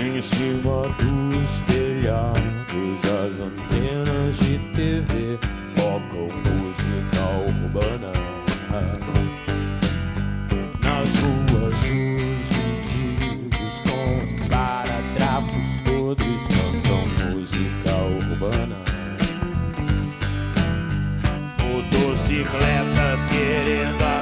em cima dos telhados, as antenas de TV tocam música urbana. Nas ruas, os mendigos com os paratrapos podres cantam música urbana. Motocicletas querendo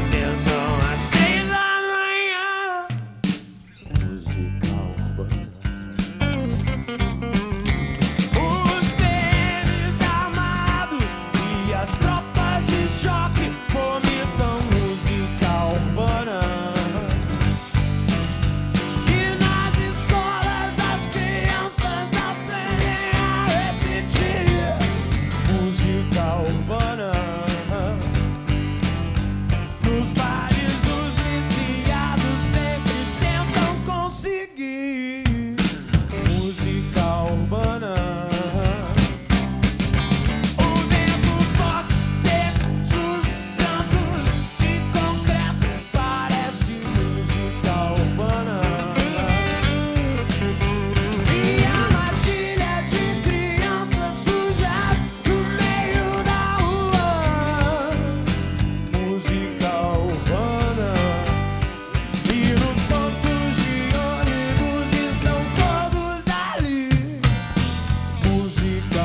You.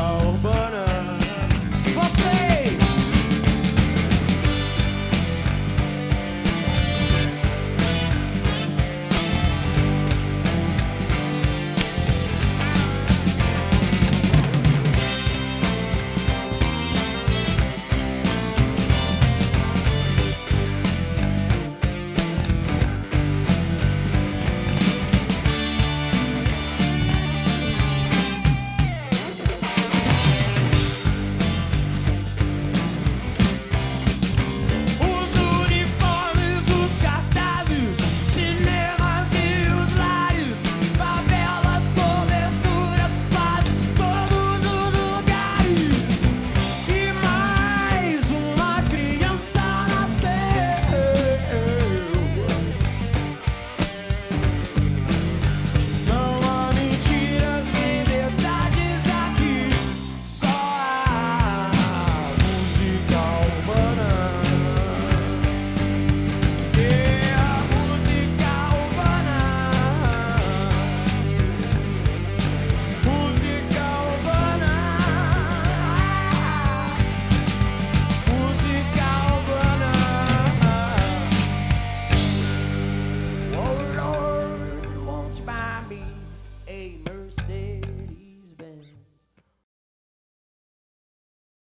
a mercy.